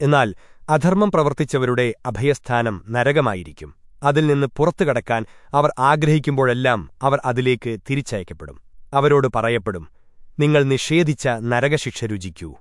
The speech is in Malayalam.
എന്നാൽ അധർമ്മം പ്രവർത്തിച്ചവരുടെ അഭയസ്ഥാനം നരകമായിരിക്കും. അതിൽ നിന്ന് പുറത്തു കടക്കാൻ അവർ ആഗ്രഹിക്കുമ്പോഴെല്ലാം അവർ അതിലേക്ക് തിരിച്ചയക്കപ്പെടും. അവരോട് പറയപ്പെടും നിങ്ങൾ നിഷേധിച്ച നരകശിക്ഷ രുചിക്കൂ.